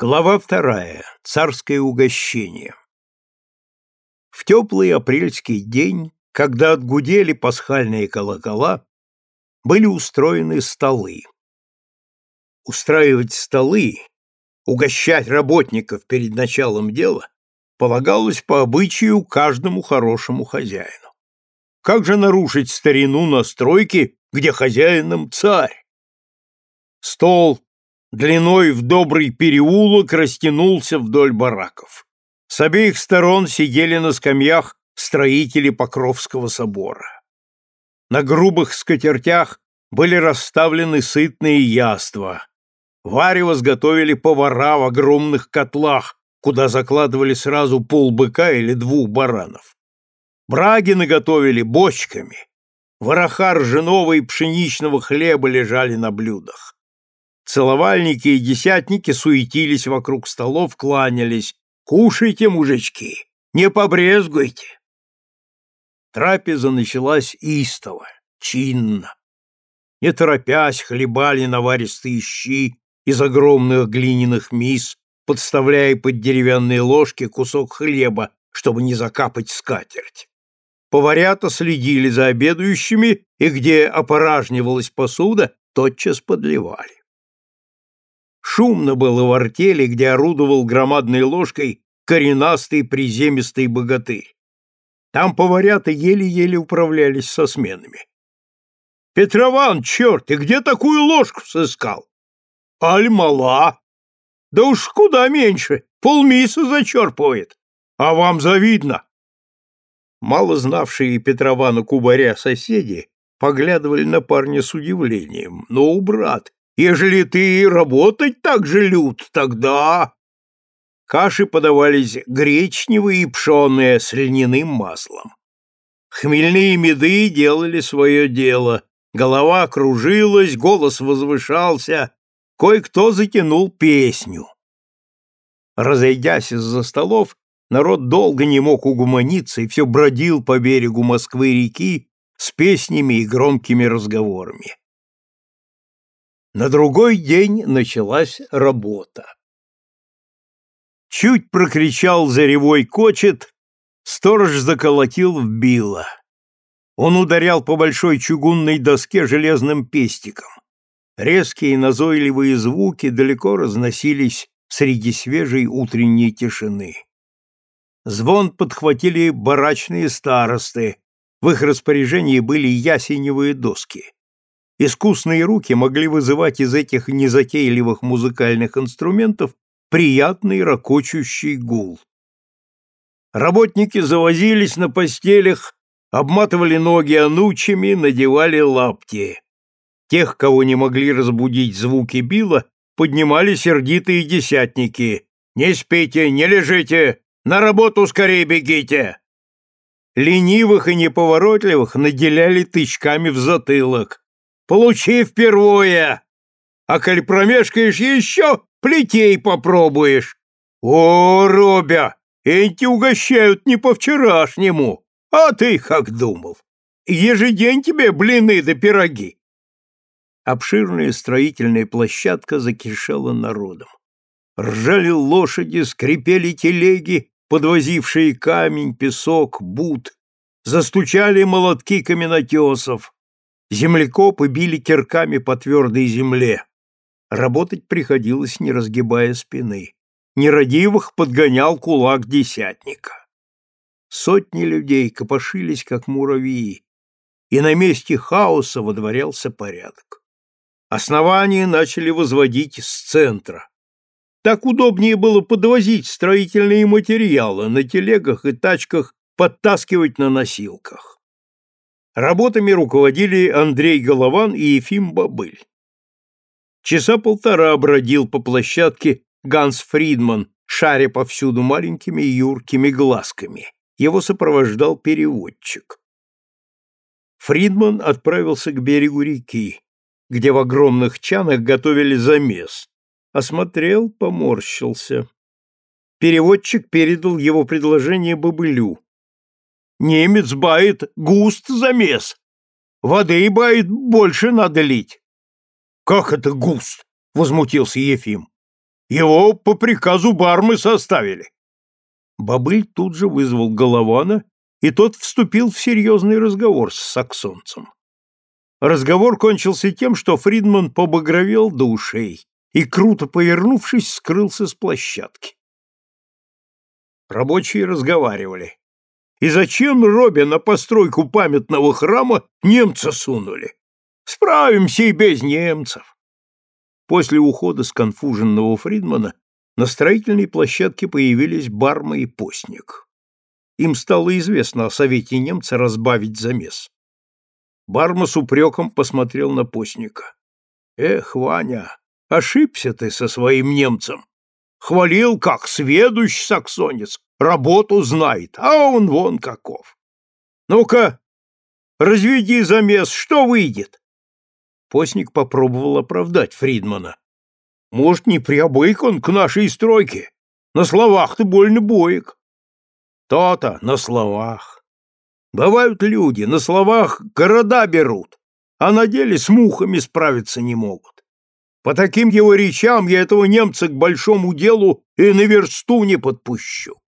Глава вторая. Царское угощение. В теплый апрельский день, когда отгудели пасхальные колокола, были устроены столы. Устраивать столы, угощать работников перед началом дела полагалось по обычаю каждому хорошему хозяину. Как же нарушить старину на стройке, где хозяином царь? Стол, длиной в добрый переулок растянулся вдоль бараков. С обеих сторон сидели на скамьях строители Покровского собора. На грубых скатертях были расставлены сытные яства. Варево сготовили повара в огромных котлах, куда закладывали сразу полбыка или двух баранов. Браги наготовили бочками. Вороха ржаного и пшеничного хлеба лежали на блюдах. Целовальники и десятники суетились вокруг столов, кланялись. «Кушайте, мужички, не побрезгуйте!» Трапеза началась истово, чинно. Не торопясь, хлебали наваристые щи из огромных глиняных мис, подставляя под деревянные ложки кусок хлеба, чтобы не закапать скатерть. Поварята следили за обедающими, и где опоражнивалась посуда, тотчас подливали. Шумно было в артели, где орудовал громадной ложкой коренастый приземистый богатырь. Там поварята еле-еле управлялись со сменами. — Петрован, черт, ты где такую ложку сыскал? — Аль мала. — Да уж куда меньше, полмиса зачерпывает. А вам завидно. Мало знавшие Петрована Кубаря соседи поглядывали на парня с удивлением. Ну, брат, Ежели ты работать так же лют, тогда...» Каши подавались гречневые и пшеные с льняным маслом. Хмельные меды делали свое дело. Голова кружилась, голос возвышался. Кое-кто затянул песню. Разойдясь из-за столов, народ долго не мог угуманиться и все бродил по берегу Москвы-реки с песнями и громкими разговорами. На другой день началась работа. Чуть прокричал заревой кочет, сторож заколотил в било. Он ударял по большой чугунной доске железным пестиком. Резкие назойливые звуки далеко разносились среди свежей утренней тишины. Звон подхватили барачные старосты, в их распоряжении были ясеневые доски. Искусные руки могли вызывать из этих незатейливых музыкальных инструментов приятный ракочущий гул. Работники завозились на постелях, обматывали ноги анучами, надевали лапти. Тех, кого не могли разбудить звуки била, поднимали сердитые десятники. «Не спите, не лежите! На работу скорее бегите!» Ленивых и неповоротливых наделяли тычками в затылок. Получи впервые! А коль промешкаешь еще, плетей попробуешь. О, Робя, эти угощают не по-вчерашнему, а ты как думал? Ежедень тебе блины да пироги. Обширная строительная площадка закишела народом. Ржали лошади, скрипели телеги, подвозившие камень, песок, бут. Застучали молотки каменотесов. Землекопы били кирками по твердой земле. Работать приходилось, не разгибая спины. Нерадивых подгонял кулак десятника. Сотни людей копошились, как муравьи, и на месте хаоса водворялся порядок. Основания начали возводить с центра. Так удобнее было подвозить строительные материалы на телегах и тачках, подтаскивать на носилках. Работами руководили Андрей Голован и Ефим Бабыль. Часа полтора бродил по площадке Ганс Фридман, шаря повсюду маленькими юркими глазками. Его сопровождал переводчик. Фридман отправился к берегу реки, где в огромных чанах готовили замес. Осмотрел, поморщился. Переводчик передал его предложение Бабылю. Немец бает густ замес. Воды бает больше надо лить. Как это густ? Возмутился Ефим. Его по приказу бармы составили. Бобыль тут же вызвал Голована, и тот вступил в серьезный разговор с саксонцем. Разговор кончился тем, что Фридман побагровел до ушей и, круто повернувшись, скрылся с площадки. Рабочие разговаривали. И зачем Робе на постройку памятного храма немца сунули? Справимся и без немцев. После ухода сконфуженного Фридмана на строительной площадке появились Барма и Постник. Им стало известно о совете немца разбавить замес. Барма с упреком посмотрел на Постника. «Эх, Ваня, ошибся ты со своим немцем. Хвалил, как сведущ саксонец, работу знает, а он вон каков. Ну-ка, разведи замес, что выйдет? Постник попробовал оправдать Фридмана. Может, не приобык он к нашей стройке? На словах ты больно боек. То-то, на словах. Бывают люди, на словах города берут, а на деле с мухами справиться не могут. По таким его речам я этого немца к большому делу и на версту не подпущу.